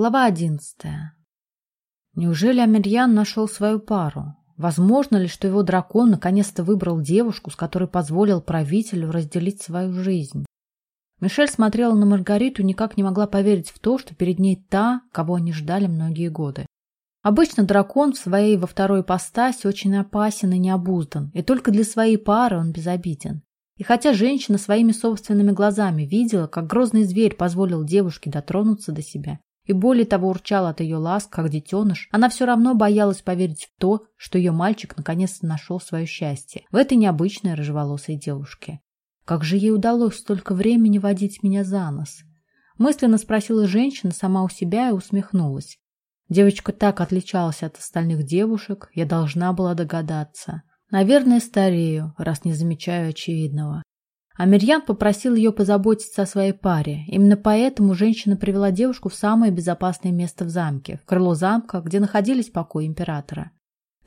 Глава одиннадцатая. Неужели Амирьян нашел свою пару? Возможно ли, что его дракон наконец-то выбрал девушку, с которой позволил правителю разделить свою жизнь? Мишель смотрела на Маргариту и никак не могла поверить в то, что перед ней та, кого они ждали многие годы. Обычно дракон в своей во второй ипостаси очень опасен и необуздан, и только для своей пары он безобиден. И хотя женщина своими собственными глазами видела, как грозный зверь позволил девушке дотронуться до себя, и более того урчал от ее ласк, как детеныш, она все равно боялась поверить в то, что ее мальчик наконец-то нашел свое счастье в этой необычной рыжеволосой девушке. Как же ей удалось столько времени водить меня за нос? Мысленно спросила женщина сама у себя и усмехнулась. Девочка так отличалась от остальных девушек, я должна была догадаться. Наверное, старею, раз не замечаю очевидного. Амирьян попросил ее позаботиться о своей паре. Именно поэтому женщина привела девушку в самое безопасное место в замке, в крыло замка, где находились покои императора.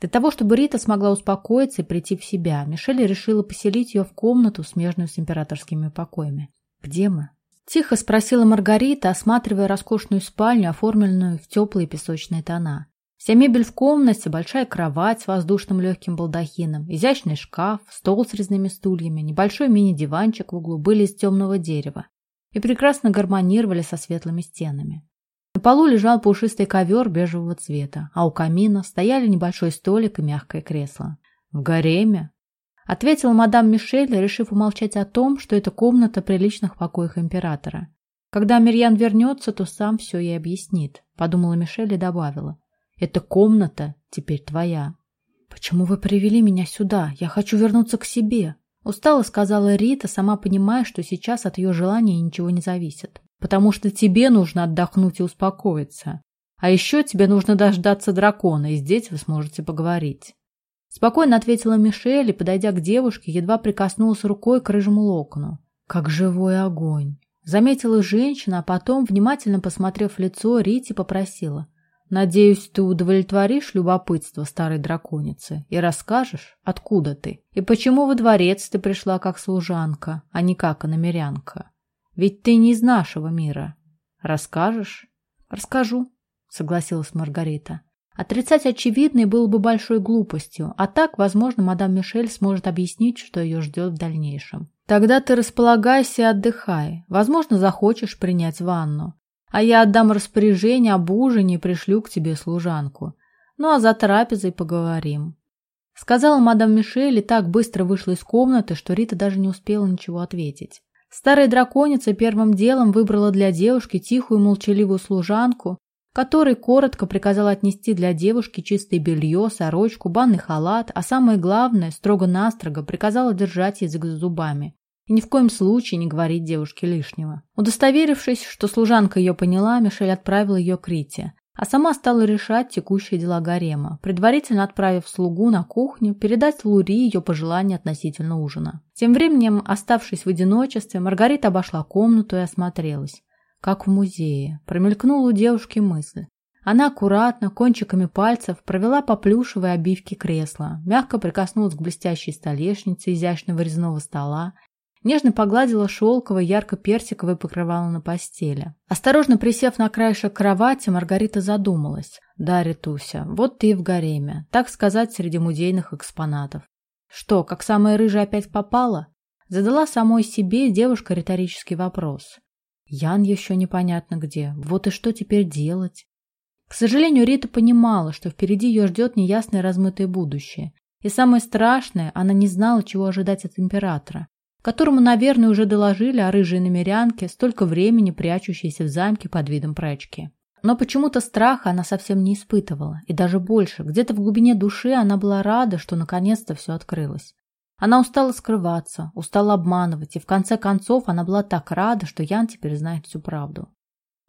Для того, чтобы Рита смогла успокоиться и прийти в себя, Мишель решила поселить ее в комнату, смежную с императорскими покоями. «Где мы?» Тихо спросила Маргарита, осматривая роскошную спальню, оформленную в теплые песочные тона. Вся мебель в комнате, большая кровать с воздушным легким балдахином, изящный шкаф, стол с резными стульями, небольшой мини-диванчик в углу были из темного дерева и прекрасно гармонировали со светлыми стенами. На полу лежал пушистый ковер бежевого цвета, а у камина стояли небольшой столик и мягкое кресло. «В гареме?» — ответила мадам Мишель, решив умолчать о том, что это комната при личных покоях императора. «Когда Мирьян вернется, то сам все ей объяснит», — подумала Мишель и добавила. Эта комната теперь твоя. Почему вы привели меня сюда? Я хочу вернуться к себе. Устало сказала Рита, сама понимая, что сейчас от ее желания ничего не зависит. Потому что тебе нужно отдохнуть и успокоиться. А еще тебе нужно дождаться дракона, и здесь вы сможете поговорить. Спокойно ответила Мишель и, подойдя к девушке, едва прикоснулась рукой к рыжему локону. Как живой огонь. Заметила женщина, а потом, внимательно посмотрев в лицо, Рите попросила. Надеюсь, ты удовлетворишь любопытство старой драконицы и расскажешь, откуда ты и почему во дворец ты пришла как служанка, а не как иномерянка. Ведь ты не из нашего мира. Расскажешь? Расскажу, согласилась Маргарита. Отрицать очевидное было бы большой глупостью, а так, возможно, мадам Мишель сможет объяснить, что ее ждет в дальнейшем. Тогда ты располагайся и отдыхай. Возможно, захочешь принять ванну а я отдам распоряжение об ужине и пришлю к тебе служанку. Ну а за трапезой поговорим. Сказала мадам Мишель и так быстро вышла из комнаты, что Рита даже не успела ничего ответить. Старая драконица первым делом выбрала для девушки тихую молчаливую служанку, которой коротко приказала отнести для девушки чистое белье, сорочку, банный халат, а самое главное, строго-настрого приказала держать язык за зубами и ни в коем случае не говорить девушке лишнего. Удостоверившись, что служанка ее поняла, Мишель отправила ее к Рите, а сама стала решать текущие дела гарема, предварительно отправив слугу на кухню передать Лури ее пожелания относительно ужина. Тем временем, оставшись в одиночестве, Маргарита обошла комнату и осмотрелась. Как в музее. Промелькнула у девушки мысль. Она аккуратно, кончиками пальцев, провела по плюшевой обивке кресла, мягко прикоснулась к блестящей столешнице изящного резного стола Нежно погладила шелковое ярко-персиковое покрывало на постели. Осторожно присев на краешек кровати, Маргарита задумалась. «Да, Ритуся, вот ты и в гареме, так сказать, среди музейных экспонатов. Что, как самая рыжая опять попала?» Задала самой себе девушка риторический вопрос. Ян еще непонятно где. Вот и что теперь делать? К сожалению, Рита понимала, что впереди ее ждет неясное размытое будущее. И самое страшное, она не знала, чего ожидать от императора которому, наверное, уже доложили о рыжей намерянке, столько времени прячущейся в замке под видом прачки. Но почему-то страха она совсем не испытывала, и даже больше, где-то в глубине души она была рада, что наконец-то все открылось. Она устала скрываться, устала обманывать, и в конце концов она была так рада, что Ян теперь знает всю правду.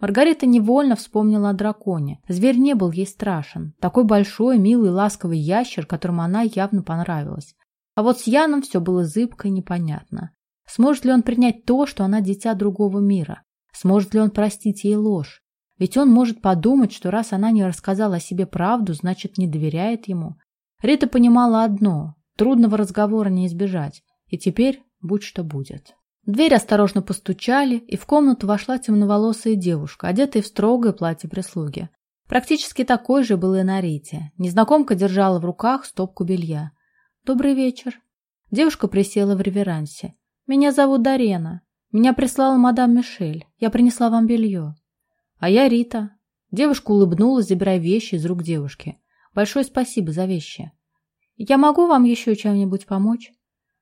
Маргарита невольно вспомнила о драконе. Зверь не был ей страшен. Такой большой, милый, ласковый ящер, которому она явно понравилась. А вот с Яном все было зыбко и непонятно. Сможет ли он принять то, что она дитя другого мира? Сможет ли он простить ей ложь? Ведь он может подумать, что раз она не рассказала о себе правду, значит, не доверяет ему. Рита понимала одно – трудного разговора не избежать. И теперь будь что будет. Дверь осторожно постучали, и в комнату вошла темноволосая девушка, одетая в строгое платье прислуги. Практически такой же был и на Рите. Незнакомка держала в руках стопку белья. «Добрый вечер». Девушка присела в реверансе. «Меня зовут Дарена. Меня прислала мадам Мишель. Я принесла вам белье». «А я Рита». Девушка улыбнулась, забирая вещи из рук девушки. «Большое спасибо за вещи». «Я могу вам еще чем-нибудь помочь?»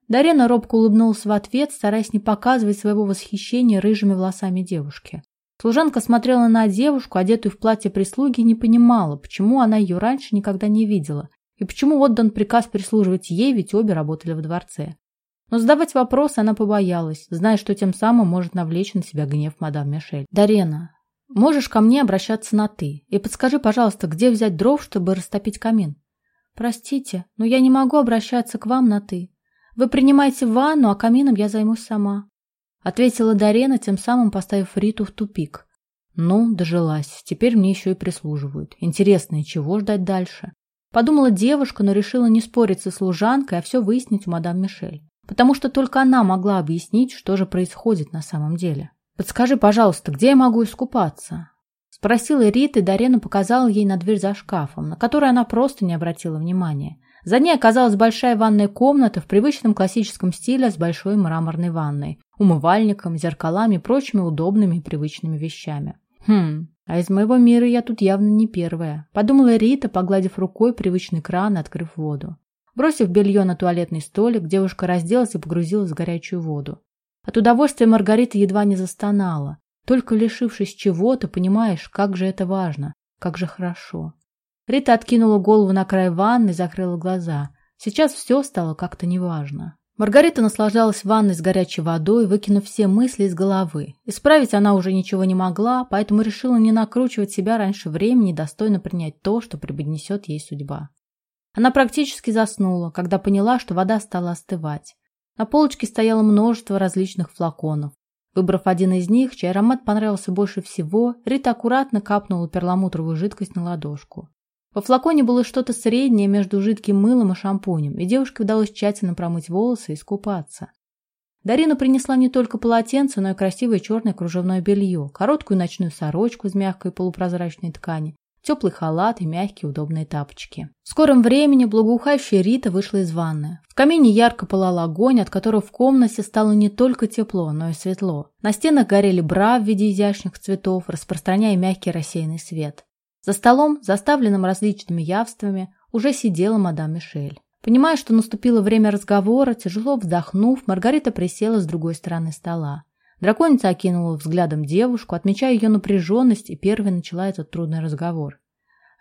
Дарена робко улыбнулась в ответ, стараясь не показывать своего восхищения рыжими волосами девушки. Служанка смотрела на девушку, одетую в платье прислуги, и не понимала, почему она ее раньше никогда не видела, и почему отдан приказ прислуживать ей, ведь обе работали в дворце. Но задавать вопросы она побоялась, зная, что тем самым может навлечь на себя гнев мадам Мишель. «Дарена, можешь ко мне обращаться на «ты» и подскажи, пожалуйста, где взять дров, чтобы растопить камин?» «Простите, но я не могу обращаться к вам на «ты». Вы принимаете ванну, а камином я займусь сама. Ответила Дарена, тем самым поставив Риту в тупик. Ну, дожилась. Теперь мне еще и прислуживают. Интересно, и чего ждать дальше? Подумала девушка, но решила не спорить со служанкой, а все выяснить у мадам Мишель. Потому что только она могла объяснить, что же происходит на самом деле. «Подскажи, пожалуйста, где я могу искупаться?» Спросила Рита, и Дарена показала ей на дверь за шкафом, на которую она просто не обратила внимания. За ней оказалась большая ванная комната в привычном классическом стиле с большой мраморной ванной, умывальником, зеркалами и прочими удобными и привычными вещами. Хм, а из моего мира я тут явно не первая, подумала Рита, погладив рукой привычный кран и открыв воду. Бросив белье на туалетный столик, девушка разделась и погрузилась в горячую воду. От удовольствия Маргарита едва не застонала. Только лишившись чего-то, понимаешь, как же это важно, как же хорошо. Рита откинула голову на край ванны и закрыла глаза. Сейчас все стало как-то неважно. Маргарита наслаждалась ванной с горячей водой, выкинув все мысли из головы. Исправить она уже ничего не могла, поэтому решила не накручивать себя раньше времени и достойно принять то, что преподнесет ей судьба. Она практически заснула, когда поняла, что вода стала остывать. На полочке стояло множество различных флаконов. Выбрав один из них, чей аромат понравился больше всего, Рита аккуратно капнула перламутровую жидкость на ладошку. Во флаконе было что-то среднее между жидким мылом и шампунем, и девушке удалось тщательно промыть волосы и искупаться. Дарина принесла не только полотенце, но и красивое черное кружевное белье, короткую ночную сорочку из мягкой полупрозрачной ткани, теплый халат и мягкие удобные тапочки. В скором времени благоухающая Рита вышла из ванны. В камине ярко пылал огонь, от которого в комнате стало не только тепло, но и светло. На стенах горели бра в виде изящных цветов, распространяя мягкий рассеянный свет. За столом, заставленным различными явствами, уже сидела мадам Мишель. Понимая, что наступило время разговора, тяжело вздохнув, Маргарита присела с другой стороны стола. Драконица окинула взглядом девушку, отмечая ее напряженность, и первой начала этот трудный разговор.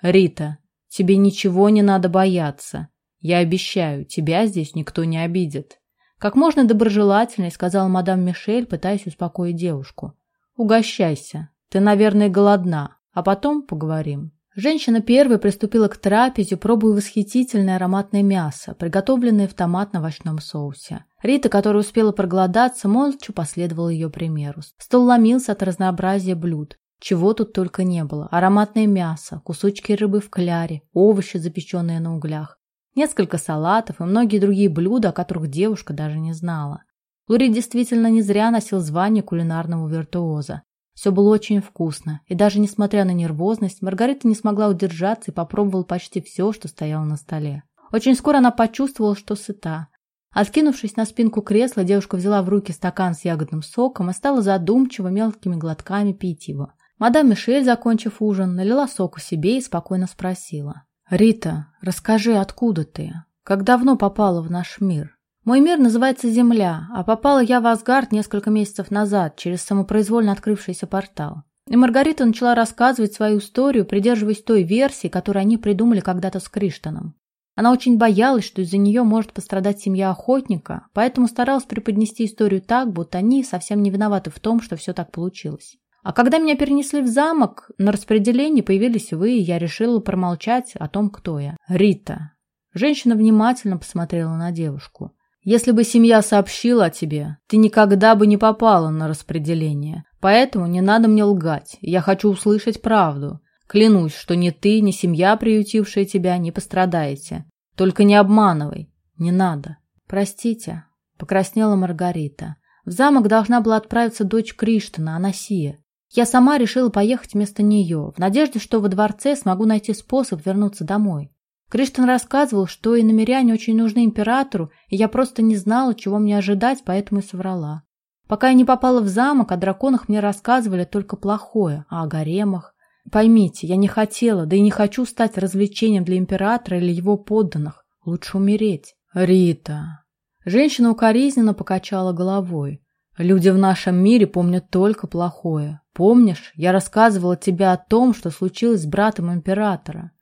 «Рита, тебе ничего не надо бояться. Я обещаю, тебя здесь никто не обидит». Как можно доброжелательней сказала мадам Мишель, пытаясь успокоить девушку. «Угощайся. Ты, наверное, голодна. А потом поговорим. Женщина первой приступила к трапезе, пробуя восхитительное ароматное мясо, приготовленное в томатно-овощном соусе. Рита, которая успела проголодаться, молча последовала ее примеру. Стол ломился от разнообразия блюд. Чего тут только не было. Ароматное мясо, кусочки рыбы в кляре, овощи, запеченные на углях, несколько салатов и многие другие блюда, о которых девушка даже не знала. Лури действительно не зря носил звание кулинарного виртуоза. Все было очень вкусно, и даже несмотря на нервозность, Маргарита не смогла удержаться и попробовала почти все, что стояло на столе. Очень скоро она почувствовала, что сыта. Откинувшись на спинку кресла, девушка взяла в руки стакан с ягодным соком и стала задумчиво мелкими глотками пить его. Мадам Мишель, закончив ужин, налила соку себе и спокойно спросила. «Рита, расскажи, откуда ты? Как давно попала в наш мир?» Мой мир называется Земля, а попала я в Асгард несколько месяцев назад через самопроизвольно открывшийся портал. И Маргарита начала рассказывать свою историю, придерживаясь той версии, которую они придумали когда-то с Криштаном. Она очень боялась, что из-за нее может пострадать семья охотника, поэтому старалась преподнести историю так, будто они совсем не виноваты в том, что все так получилось. А когда меня перенесли в замок, на распределении появились вы, и я решила промолчать о том, кто я. Рита. Женщина внимательно посмотрела на девушку. Если бы семья сообщила о тебе, ты никогда бы не попала на распределение. Поэтому не надо мне лгать. Я хочу услышать правду. Клянусь, что ни ты, ни семья, приютившая тебя, не пострадаете. Только не обманывай. Не надо. Простите, покраснела Маргарита. В замок должна была отправиться дочь Криштана, Анасия. Я сама решила поехать вместо нее, в надежде, что во дворце смогу найти способ вернуться домой. Криштан рассказывал, что и намеряне очень нужны императору, и я просто не знала, чего мне ожидать, поэтому и соврала. Пока я не попала в замок, о драконах мне рассказывали только плохое, а о гаремах. Поймите, я не хотела, да и не хочу стать развлечением для императора или его подданных. Лучше умереть. Рита. Женщина укоризненно покачала головой. Люди в нашем мире помнят только плохое. Помнишь, я рассказывала тебе о том, что случилось с братом императора?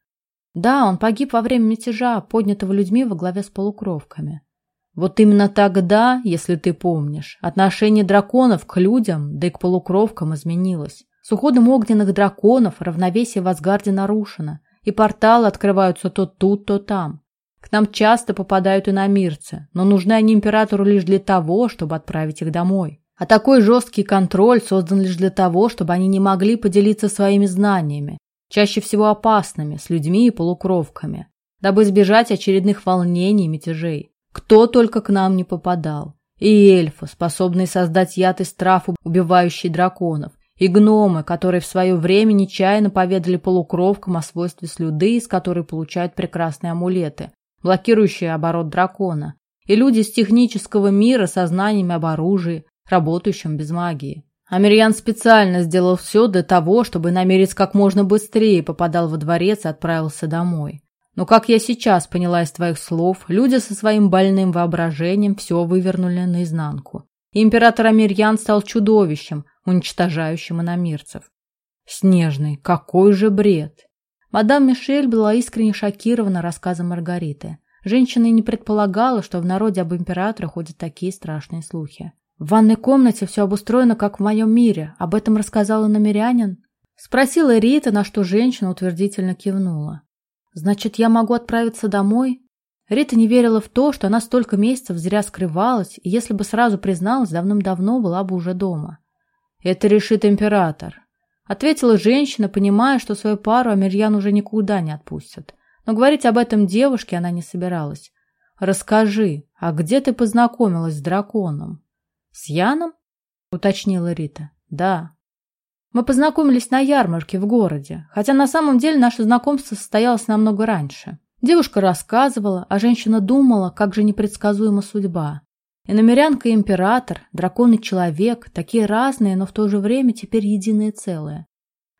Да, он погиб во время мятежа, поднятого людьми во главе с полукровками. Вот именно тогда, если ты помнишь, отношение драконов к людям, да и к полукровкам изменилось. С уходом огненных драконов равновесие в Асгарде нарушено, и порталы открываются то тут, то там. К нам часто попадают иномирцы, но нужны они императору лишь для того, чтобы отправить их домой. А такой жесткий контроль создан лишь для того, чтобы они не могли поделиться своими знаниями, чаще всего опасными, с людьми и полукровками, дабы избежать очередных волнений и мятежей. Кто только к нам не попадал. И эльфы, способные создать яд из трав, убивающий драконов, и гномы, которые в свое время нечаянно поведали полукровкам о свойстве слюды, из которой получают прекрасные амулеты, блокирующие оборот дракона, и люди из технического мира со знаниями об оружии, работающем без магии. Амирьян специально сделал все для того, чтобы намерец как можно быстрее попадал во дворец и отправился домой. Но, как я сейчас поняла из твоих слов, люди со своим больным воображением все вывернули наизнанку. И император Амирьян стал чудовищем, уничтожающим иномирцев. Снежный, какой же бред! Мадам Мишель была искренне шокирована рассказом Маргариты. Женщина и не предполагала, что в народе об императоре ходят такие страшные слухи. В ванной комнате все обустроено, как в моем мире. Об этом рассказал намерянин? Спросила Рита, на что женщина утвердительно кивнула. Значит, я могу отправиться домой? Рита не верила в то, что она столько месяцев зря скрывалась, и если бы сразу призналась, давным-давно была бы уже дома. Это решит император. Ответила женщина, понимая, что свою пару Амирьян уже никуда не отпустит. Но говорить об этом девушке она не собиралась. «Расскажи, а где ты познакомилась с драконом?» «С Яном?» — уточнила Рита. «Да». Мы познакомились на ярмарке в городе, хотя на самом деле наше знакомство состоялось намного раньше. Девушка рассказывала, а женщина думала, как же непредсказуема судьба. И намерянка и император, дракон и человек, такие разные, но в то же время теперь единое целое.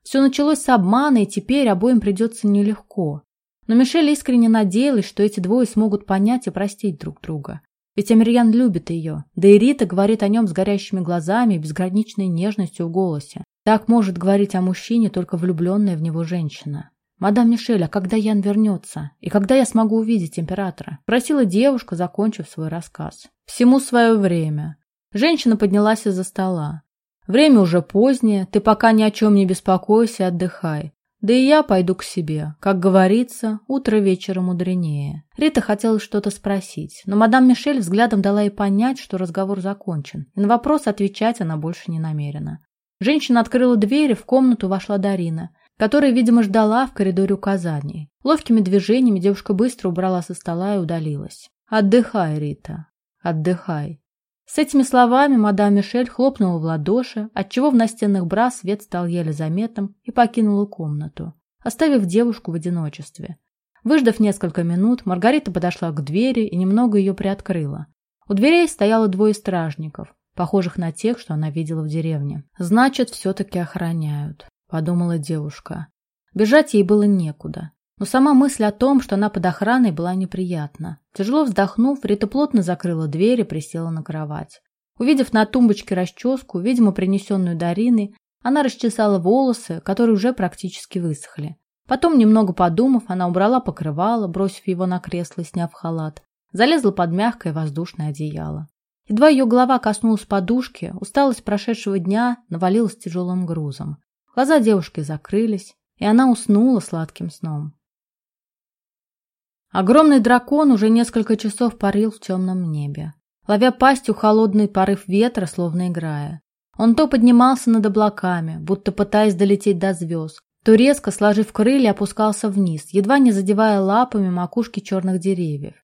Все началось с обмана, и теперь обоим придется нелегко. Но Мишель искренне надеялась, что эти двое смогут понять и простить друг друга. Ведь Амирьян любит ее, да и Рита говорит о нем с горящими глазами и безграничной нежностью в голосе. Так может говорить о мужчине только влюбленная в него женщина. «Мадам Мишель, а когда Ян вернется? И когда я смогу увидеть императора?» Просила девушка, закончив свой рассказ. «Всему свое время». Женщина поднялась из-за стола. «Время уже позднее, ты пока ни о чем не беспокойся, отдыхай. Да и я пойду к себе. Как говорится, утро вечера мудренее». Рита хотела что-то спросить, но мадам Мишель взглядом дала ей понять, что разговор закончен, и на вопрос отвечать она больше не намерена. Женщина открыла дверь, и в комнату вошла Дарина которая, видимо, ждала в коридоре указаний. Ловкими движениями девушка быстро убрала со стола и удалилась. «Отдыхай, Рита, отдыхай». С этими словами мадам Мишель хлопнула в ладоши, отчего в настенных бра свет стал еле заметным и покинула комнату, оставив девушку в одиночестве. Выждав несколько минут, Маргарита подошла к двери и немного ее приоткрыла. У дверей стояло двое стражников, похожих на тех, что она видела в деревне. Значит, все-таки охраняют подумала девушка. Бежать ей было некуда. Но сама мысль о том, что она под охраной, была неприятна. Тяжело вздохнув, Рита плотно закрыла дверь и присела на кровать. Увидев на тумбочке расческу, видимо, принесенную Дариной, она расчесала волосы, которые уже практически высохли. Потом, немного подумав, она убрала покрывало, бросив его на кресло и сняв халат, залезла под мягкое воздушное одеяло. Едва ее голова коснулась подушки, усталость прошедшего дня навалилась тяжелым грузом. Глаза девушки закрылись, и она уснула сладким сном. Огромный дракон уже несколько часов парил в темном небе, ловя пастью холодный порыв ветра, словно играя. Он то поднимался над облаками, будто пытаясь долететь до звезд, то резко, сложив крылья, опускался вниз, едва не задевая лапами макушки черных деревьев.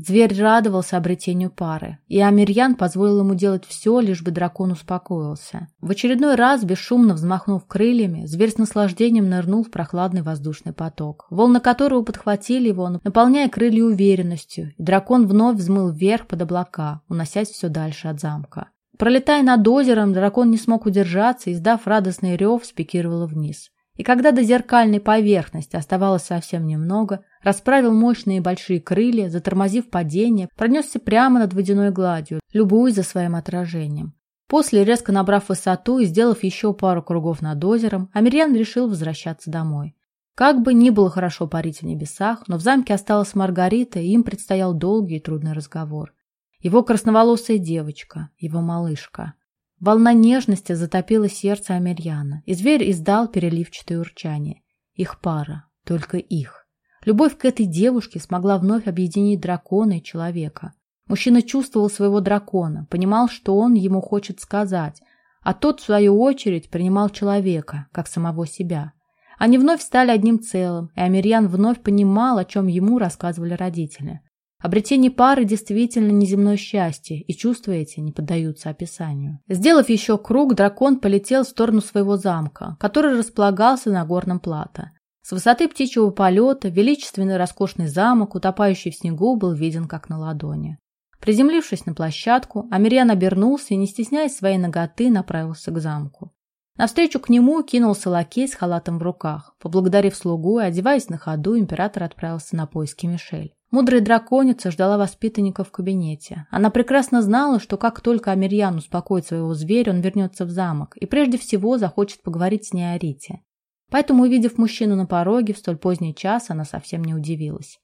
Зверь радовался обретению пары, и Амирьян позволил ему делать все, лишь бы дракон успокоился. В очередной раз, бесшумно взмахнув крыльями, зверь с наслаждением нырнул в прохладный воздушный поток, волны которого подхватили его, наполняя крылья уверенностью, и дракон вновь взмыл вверх под облака, уносясь все дальше от замка. Пролетая над озером, дракон не смог удержаться и, сдав радостный рев, спикировал вниз. И когда до зеркальной поверхности оставалось совсем немного, расправил мощные большие крылья, затормозив падение, пронесся прямо над водяной гладью, любуясь за своим отражением. После, резко набрав высоту и сделав еще пару кругов над озером, Амирьян решил возвращаться домой. Как бы ни было хорошо парить в небесах, но в замке осталась Маргарита, и им предстоял долгий и трудный разговор. Его красноволосая девочка, его малышка. Волна нежности затопила сердце Амирьяна, и зверь издал переливчатое урчание. Их пара, только их. Любовь к этой девушке смогла вновь объединить дракона и человека. Мужчина чувствовал своего дракона, понимал, что он ему хочет сказать, а тот, в свою очередь, принимал человека, как самого себя. Они вновь стали одним целым, и Амирьян вновь понимал, о чем ему рассказывали родители. Обретение пары действительно неземное счастье, и чувства эти не поддаются описанию. Сделав еще круг, дракон полетел в сторону своего замка, который располагался на горном плато. С высоты птичьего полета величественный роскошный замок, утопающий в снегу, был виден как на ладони. Приземлившись на площадку, Амирьян обернулся и, не стесняясь своей ноготы, направился к замку. Навстречу к нему кинулся лакей с халатом в руках. Поблагодарив слугу и одеваясь на ходу, император отправился на поиски Мишель. Мудрая драконица ждала воспитанника в кабинете. Она прекрасно знала, что как только Амирьян успокоит своего зверя, он вернется в замок и прежде всего захочет поговорить с ней о Рите. Поэтому, увидев мужчину на пороге в столь поздний час, она совсем не удивилась.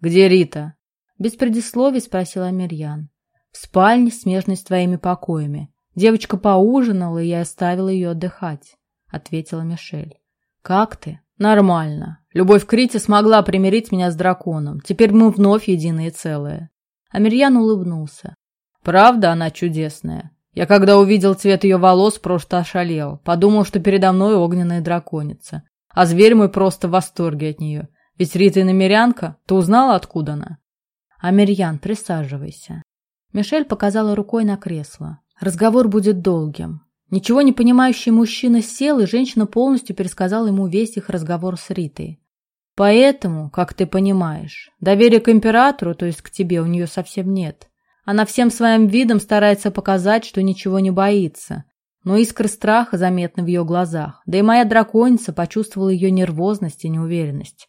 «Где Рита?» Без предисловий спросил Амирьян. «В спальне, смежной с твоими покоями. Девочка поужинала, и я оставила ее отдыхать», — ответила Мишель. «Как ты?» «Нормально. Любовь к смогла примирить меня с драконом. Теперь мы вновь единые целые». Амирьян улыбнулся. «Правда она чудесная. Я когда увидел цвет ее волос, просто ошалел. Подумал, что передо мной огненная драконица. А зверь мой просто в восторге от нее. Ведь Рита иномерянка. Ты узнала, откуда она?» «Амирьян, присаживайся». Мишель показала рукой на кресло. «Разговор будет долгим. Ничего не понимающий мужчина сел, и женщина полностью пересказала ему весь их разговор с Ритой. Поэтому, как ты понимаешь, доверия к императору, то есть к тебе, у нее совсем нет. Она всем своим видом старается показать, что ничего не боится. Но искры страха заметны в ее глазах. Да и моя драконица почувствовала ее нервозность и неуверенность.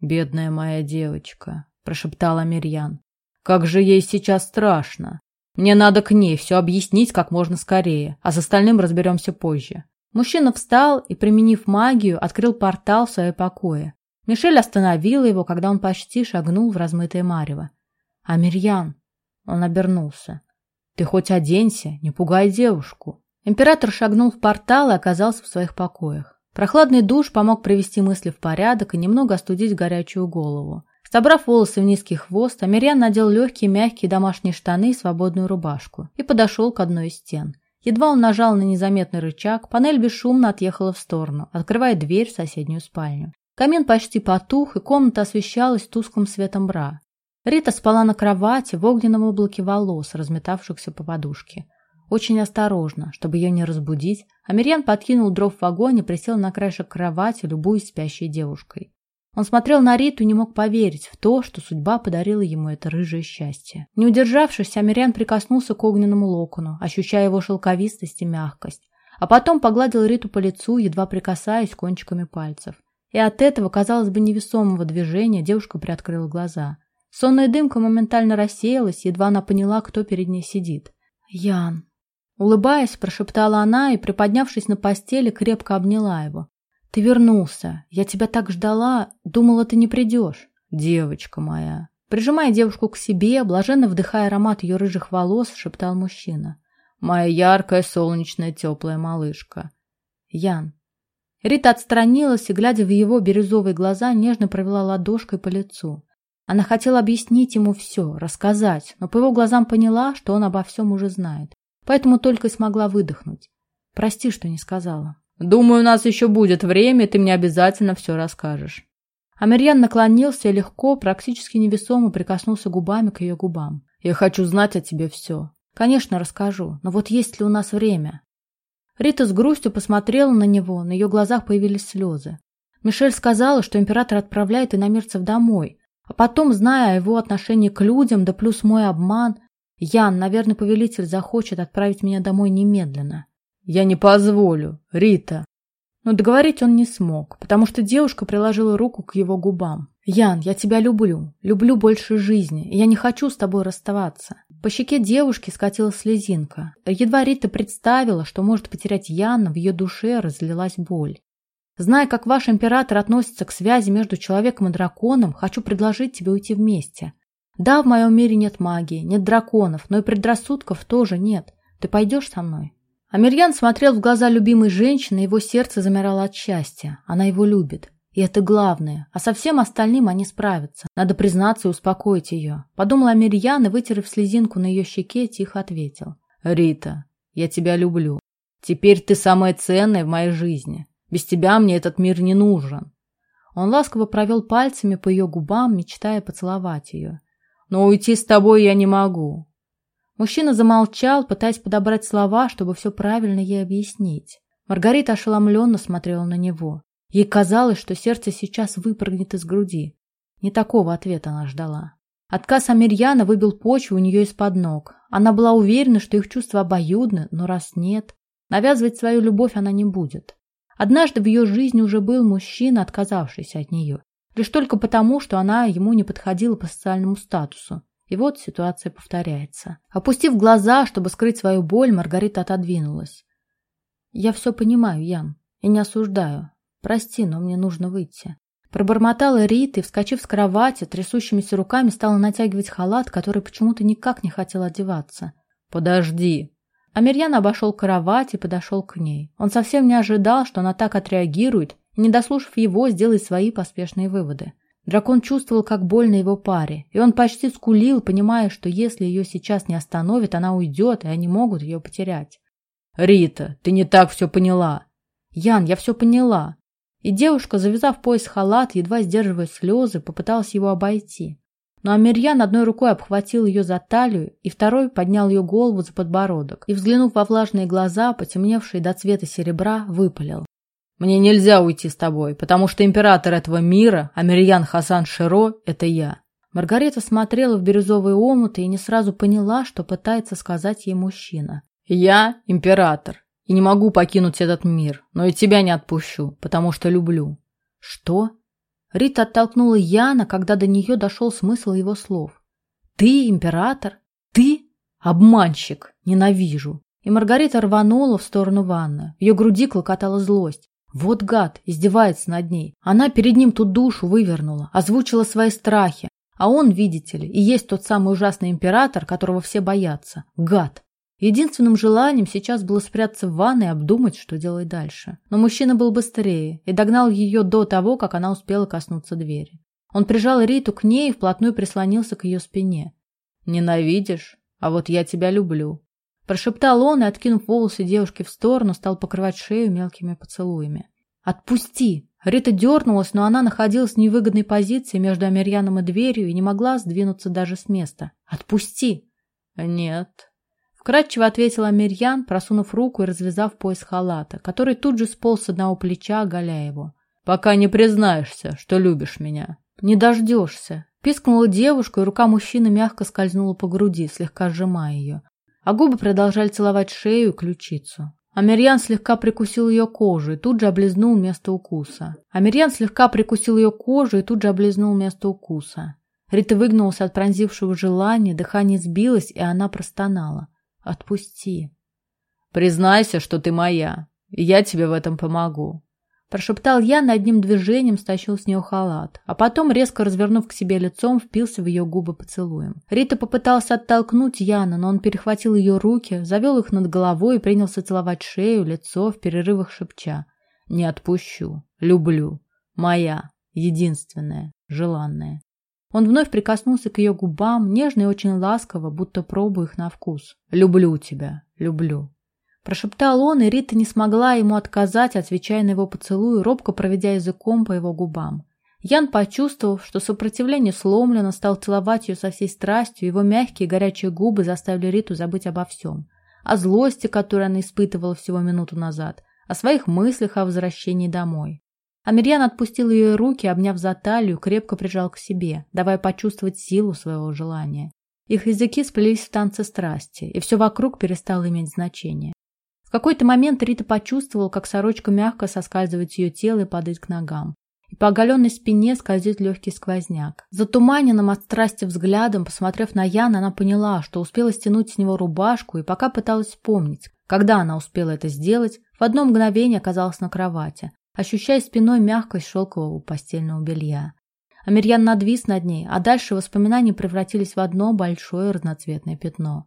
«Бедная моя девочка», – прошептала Мирьян. «Как же ей сейчас страшно. Мне надо к ней все объяснить как можно скорее, а с остальным разберемся позже. Мужчина встал и, применив магию, открыл портал в свое покое. Мишель остановила его, когда он почти шагнул в размытое марево. «А Мирьян?» Он обернулся. «Ты хоть оденься, не пугай девушку». Император шагнул в портал и оказался в своих покоях. Прохладный душ помог привести мысли в порядок и немного остудить горячую голову. Собрав волосы в низкий хвост, Амирьян надел легкие мягкие домашние штаны и свободную рубашку и подошел к одной из стен. Едва он нажал на незаметный рычаг, панель бесшумно отъехала в сторону, открывая дверь в соседнюю спальню. Камин почти потух, и комната освещалась тусклым светом бра. Рита спала на кровати в огненном облаке волос, разметавшихся по подушке. Очень осторожно, чтобы ее не разбудить, Амирьян подкинул дров в огонь и присел на краешек кровати, любуясь спящей девушкой. Он смотрел на Риту и не мог поверить в то, что судьба подарила ему это рыжее счастье. Не удержавшись, Амирян прикоснулся к огненному локону, ощущая его шелковистость и мягкость, а потом погладил Риту по лицу, едва прикасаясь кончиками пальцев. И от этого, казалось бы, невесомого движения девушка приоткрыла глаза. Сонная дымка моментально рассеялась, едва она поняла, кто перед ней сидит. «Ян!» Улыбаясь, прошептала она и, приподнявшись на постели, крепко обняла его. «Ты вернулся. Я тебя так ждала. Думала, ты не придешь. Девочка моя». Прижимая девушку к себе, блаженно вдыхая аромат ее рыжих волос, шептал мужчина. «Моя яркая, солнечная, теплая малышка». «Ян». Рита отстранилась и, глядя в его бирюзовые глаза, нежно провела ладошкой по лицу. Она хотела объяснить ему все, рассказать, но по его глазам поняла, что он обо всем уже знает. Поэтому только и смогла выдохнуть. «Прости, что не сказала». Думаю, у нас еще будет время, и ты мне обязательно все расскажешь. Амирьян наклонился и легко, практически невесомо прикоснулся губами к ее губам. «Я хочу знать о тебе все. Конечно, расскажу, но вот есть ли у нас время?» Рита с грустью посмотрела на него, на ее глазах появились слезы. Мишель сказала, что император отправляет иномирцев домой, а потом, зная о его отношении к людям, да плюс мой обман, Ян, наверное, повелитель захочет отправить меня домой немедленно. Я не позволю, Рита. Но договорить он не смог, потому что девушка приложила руку к его губам. «Ян, я тебя люблю, люблю больше жизни, и я не хочу с тобой расставаться». По щеке девушки скатилась слезинка. Едва Рита представила, что может потерять Яна, в ее душе разлилась боль. Зная, как ваш император относится к связи между человеком и драконом, хочу предложить тебе уйти вместе. Да, в моем мире нет магии, нет драконов, но и предрассудков тоже нет. Ты пойдешь со мной?» Амирьян смотрел в глаза любимой женщины, его сердце замирало от счастья. Она его любит. И это главное. А со всем остальным они справятся. Надо признаться и успокоить ее. Подумал Амирьян и, вытерев слезинку на ее щеке, тихо ответил. «Рита, я тебя люблю. Теперь ты самая ценная в моей жизни. Без тебя мне этот мир не нужен. Он ласково провел пальцами по ее губам, мечтая поцеловать ее. Но уйти с тобой я не могу. Мужчина замолчал, пытаясь подобрать слова, чтобы все правильно ей объяснить. Маргарита ошеломленно смотрела на него. Ей казалось, что сердце сейчас выпрыгнет из груди. Не такого ответа она ждала. Отказ Амирьяна выбил почву у нее из-под ног. Она была уверена, что их чувства обоюдны, но раз нет, навязывать свою любовь она не будет. Однажды в ее жизни уже был мужчина, отказавшийся от нее. Лишь только потому, что она ему не подходила по социальному статусу. И вот ситуация повторяется. Опустив глаза, чтобы скрыть свою боль, Маргарита отодвинулась. «Я все понимаю, Ян, и не осуждаю. Прости, но мне нужно выйти». Пробормотала Рита и, вскочив с кровати, трясущимися руками стала натягивать халат, который почему-то никак не хотел одеваться. «Подожди!» Амирьян обошел кровать и подошел к ней. Он совсем не ожидал, что она так отреагирует, и, не дослушав его, сделает свои поспешные выводы. Дракон чувствовал, как больно его паре, и он почти скулил, понимая, что если ее сейчас не остановит, она уйдет, и они могут ее потерять. «Рита, ты не так все поняла!» «Ян, я все поняла!» И девушка, завязав пояс халат, едва сдерживая слезы, попыталась его обойти. Но Амирьян одной рукой обхватил ее за талию и второй поднял ее голову за подбородок и, взглянув во влажные глаза, потемневшие до цвета серебра, выпалил. «Мне нельзя уйти с тобой, потому что император этого мира, Амирьян Хасан Широ, это я». Маргарита смотрела в бирюзовые омуты и не сразу поняла, что пытается сказать ей мужчина. «Я император и не могу покинуть этот мир, но и тебя не отпущу, потому что люблю». «Что?» Рита оттолкнула Яна, когда до нее дошел смысл его слов. «Ты император? Ты? Обманщик! Ненавижу!» И Маргарита рванула в сторону ванны. В ее груди клокотала злость. Вот гад, издевается над ней. Она перед ним тут душу вывернула, озвучила свои страхи. А он, видите ли, и есть тот самый ужасный император, которого все боятся. Гад. Единственным желанием сейчас было спрятаться в ванной и обдумать, что делать дальше. Но мужчина был быстрее и догнал ее до того, как она успела коснуться двери. Он прижал Риту к ней и вплотную прислонился к ее спине. «Ненавидишь? А вот я тебя люблю». Прошептал он и, откинув волосы девушки в сторону, стал покрывать шею мелкими поцелуями. «Отпусти!» Рита дернулась, но она находилась в невыгодной позиции между Амирьяном и дверью и не могла сдвинуться даже с места. «Отпусти!» «Нет», Вкратчиво ответила Мирьян, просунув руку и развязав пояс халата, который тут же сполз с одного плеча, оголяя его. «Пока не признаешься, что любишь меня». «Не дождешься», — пискнула девушка, и рука мужчины мягко скользнула по груди, слегка сжимая ее. А губы продолжали целовать шею и ключицу. Амирьян слегка прикусил ее кожу и тут же облизнул место укуса. Амирьян слегка прикусил ее кожу и тут же облизнул место укуса. Рита выгнулась от пронзившего желания, дыхание сбилось, и она простонала. Отпусти. Признайся, что ты моя, и я тебе в этом помогу. Прошептал я, над одним движением стащил с нее халат, а потом, резко развернув к себе лицом, впился в ее губы поцелуем. Рита попыталась оттолкнуть Яна, но он перехватил ее руки, завел их над головой и принялся целовать шею, лицо, в перерывах шепча. «Не отпущу. Люблю. Моя. Единственная. Желанная». Он вновь прикоснулся к ее губам, нежно и очень ласково, будто пробуя их на вкус. «Люблю тебя, люблю». Прошептал он, и Рита не смогла ему отказать, отвечая на его поцелуй, робко проведя языком по его губам. Ян, почувствовав, что сопротивление сломлено, стал целовать ее со всей страстью, его мягкие горячие губы заставили Риту забыть обо всем. О злости, которую она испытывала всего минуту назад, о своих мыслях о возвращении домой. Амирьян отпустил ее руки, обняв за талию, крепко прижал к себе, давая почувствовать силу своего желания. Их языки сплелись в танце страсти, и все вокруг перестало иметь значение. Какой-то момент Рита почувствовала, как сорочка мягко соскальзывает с ее тела и падает к ногам и по оголенной спине скользит легкий сквозняк. Затуманенным от страсти взглядом, посмотрев на Яна, она поняла, что успела стянуть с него рубашку и пока пыталась вспомнить, когда она успела это сделать, в одно мгновение оказалась на кровати, ощущая спиной мягкость шелкового постельного белья. Амирьян надвис над ней, а дальше воспоминания превратились в одно большое разноцветное пятно.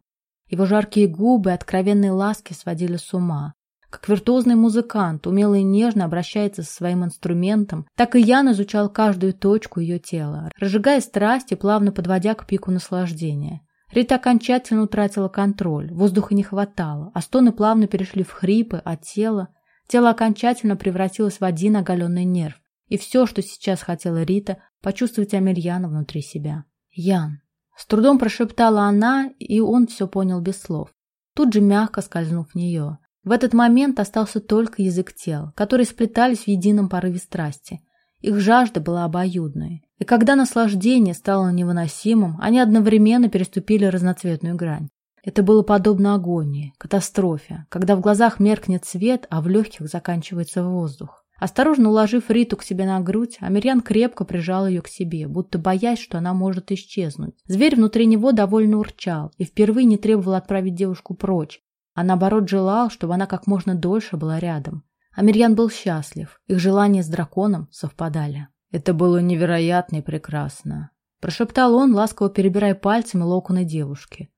Его жаркие губы и откровенные ласки сводили с ума. Как виртуозный музыкант умело и нежно обращается со своим инструментом, так и Ян изучал каждую точку ее тела, разжигая страсть и плавно подводя к пику наслаждения. Рита окончательно утратила контроль, воздуха не хватало, а стоны плавно перешли в хрипы, а тело... Тело окончательно превратилось в один оголенный нерв, и все, что сейчас хотела Рита, почувствовать Амельяна внутри себя. «Ян!» С трудом прошептала она, и он все понял без слов, тут же мягко скользнув в нее. В этот момент остался только язык тел, которые сплетались в едином порыве страсти. Их жажда была обоюдной. И когда наслаждение стало невыносимым, они одновременно переступили разноцветную грань. Это было подобно агонии, катастрофе, когда в глазах меркнет свет, а в легких заканчивается воздух. Осторожно уложив Риту к себе на грудь, Амирьян крепко прижал ее к себе, будто боясь, что она может исчезнуть. Зверь внутри него довольно урчал и впервые не требовал отправить девушку прочь, а наоборот желал, чтобы она как можно дольше была рядом. Амирьян был счастлив, их желания с драконом совпадали. Это было невероятно и прекрасно. Прошептал он, ласково перебирая пальцами локоны девушки.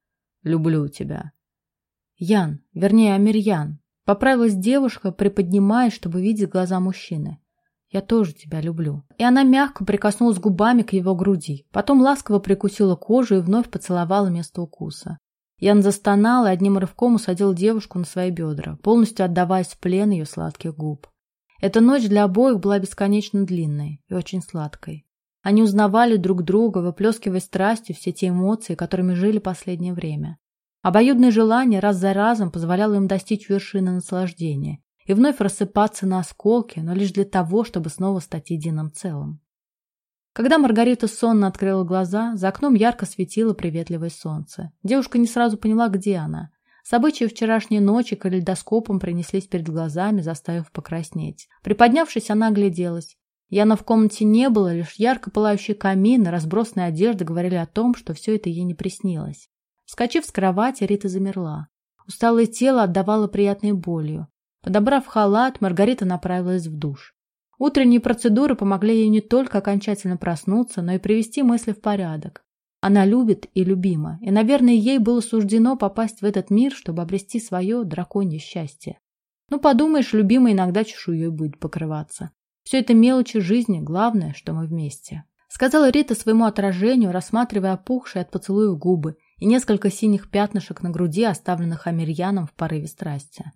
«Люблю тебя». Ян, вернее, Амирьян. Поправилась девушка, приподнимаясь, чтобы видеть глаза мужчины. «Я тоже тебя люблю». И она мягко прикоснулась губами к его груди, потом ласково прикусила кожу и вновь поцеловала место укуса. Ян застонал и одним рывком усадил девушку на свои бедра, полностью отдаваясь в плен ее сладких губ. Эта ночь для обоих была бесконечно длинной и очень сладкой. Они узнавали друг друга, выплескивая страстью все те эмоции, которыми жили последнее время. Обоюдное желание раз за разом позволяло им достичь вершины наслаждения и вновь рассыпаться на осколки, но лишь для того, чтобы снова стать единым целым. Когда Маргарита сонно открыла глаза, за окном ярко светило приветливое солнце. Девушка не сразу поняла, где она. События вчерашней ночи калейдоскопом принеслись перед глазами, заставив покраснеть. Приподнявшись, она огляделась. Яна в комнате не было, лишь ярко пылающий камин и разбросанная одежда говорили о том, что все это ей не приснилось. Вскочив с кровати, Рита замерла. Усталое тело отдавало приятной болью. Подобрав халат, Маргарита направилась в душ. Утренние процедуры помогли ей не только окончательно проснуться, но и привести мысли в порядок. Она любит и любима, и, наверное, ей было суждено попасть в этот мир, чтобы обрести свое драконье счастье. Ну, подумаешь, любимый иногда чешуей будет покрываться. Все это мелочи жизни, главное, что мы вместе. Сказала Рита своему отражению, рассматривая опухшие от поцелуев губы и несколько синих пятнышек на груди, оставленных Амирьяном в порыве страсти.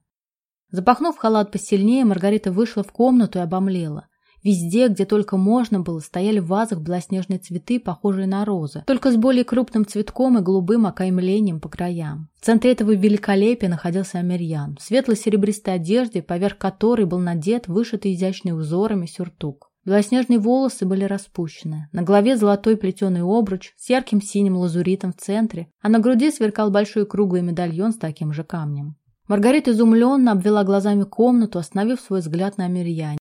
Запахнув халат посильнее, Маргарита вышла в комнату и обомлела. Везде, где только можно было, стояли в вазах белоснежные цветы, похожие на розы, только с более крупным цветком и голубым окаймлением по краям. В центре этого великолепия находился Амирьян, в светло-серебристой одежде, поверх которой был надет вышитый изящный узорами сюртук. Белоснежные волосы были распущены, на голове золотой плетеный обруч с ярким синим лазуритом в центре, а на груди сверкал большой круглый медальон с таким же камнем. Маргарита изумленно обвела глазами комнату, остановив свой взгляд на Мирьяне.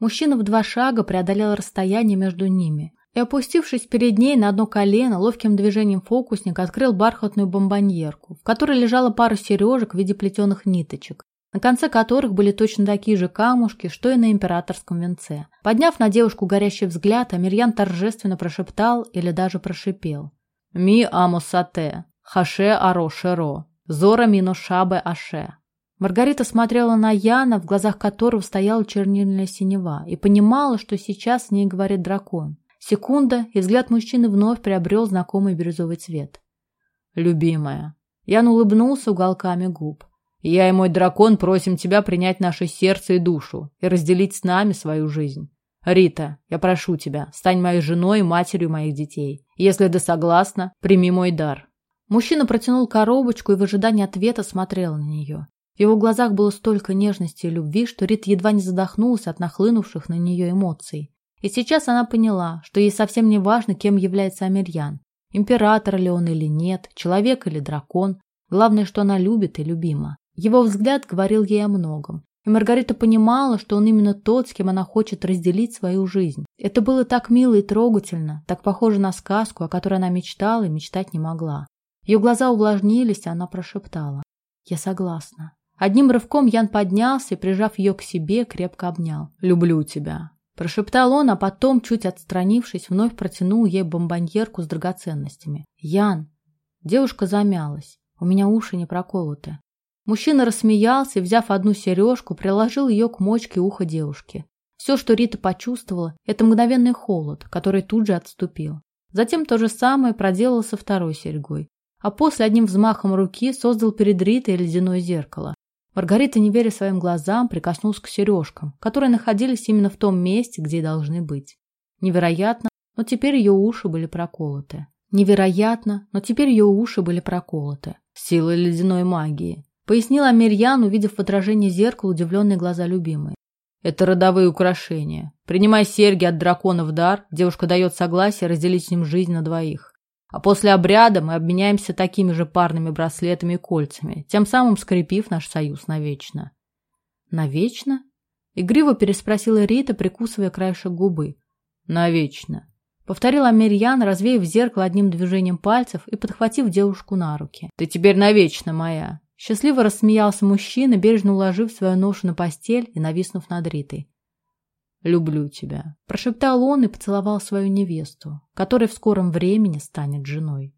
Мужчина в два шага преодолел расстояние между ними и, опустившись перед ней на одно колено, ловким движением фокусника открыл бархатную бомбоньерку, в которой лежала пара сережек в виде плетеных ниточек, на конце которых были точно такие же камушки, что и на императорском венце. Подняв на девушку горящий взгляд, Амирьян торжественно прошептал или даже прошипел. «Ми амосате, хаше аро шеро». Зора Миношабе Аше. Маргарита смотрела на Яна, в глазах которого стояла чернильная синева, и понимала, что сейчас с ней говорит дракон. Секунда, и взгляд мужчины вновь приобрел знакомый бирюзовый цвет. «Любимая». Ян улыбнулся уголками губ. «Я и мой дракон просим тебя принять наше сердце и душу и разделить с нами свою жизнь». Рита, я прошу тебя, стань моей женой и матерью моих детей. Если ты согласна, прими мой дар. Мужчина протянул коробочку и в ожидании ответа смотрел на нее. В его глазах было столько нежности и любви, что Рит едва не задохнулась от нахлынувших на нее эмоций. И сейчас она поняла, что ей совсем не важно, кем является Амельян. Император ли он или нет, человек или дракон. Главное, что она любит и любима. Его взгляд говорил ей о многом. И Маргарита понимала, что он именно тот, с кем она хочет разделить свою жизнь. Это было так мило и трогательно, так похоже на сказку, о которой она мечтала и мечтать не могла. Ее глаза увлажнились, и она прошептала. «Я согласна». Одним рывком Ян поднялся и, прижав ее к себе, крепко обнял. «Люблю тебя». Прошептал он, а потом, чуть отстранившись, вновь протянул ей бомбоньерку с драгоценностями. «Ян!» Девушка замялась. «У меня уши не проколоты». Мужчина рассмеялся взяв одну сережку, приложил ее к мочке уха девушки. Все, что Рита почувствовала, это мгновенный холод, который тут же отступил. Затем то же самое проделал со второй серьгой а после одним взмахом руки создал перед Ритой ледяное зеркало. Маргарита, не веря своим глазам, прикоснулась к сережкам, которые находились именно в том месте, где должны быть. Невероятно, но теперь ее уши были проколоты. Невероятно, но теперь ее уши были проколоты. Сила ледяной магии. Пояснила Мирьян, увидев в отражении зеркала удивленные глаза любимой. Это родовые украшения. Принимай серьги от дракона в дар, девушка дает согласие разделить с ним жизнь на двоих. А после обряда мы обменяемся такими же парными браслетами и кольцами, тем самым скрепив наш союз навечно. Навечно? Игриво переспросила Рита, прикусывая краешек губы. Навечно. Повторила Мирьян, развеяв зеркало одним движением пальцев и подхватив девушку на руки. Ты теперь навечно моя. Счастливо рассмеялся мужчина, бережно уложив свою ношу на постель и нависнув над Ритой. «Люблю тебя», – прошептал он и поцеловал свою невесту, которая в скором времени станет женой.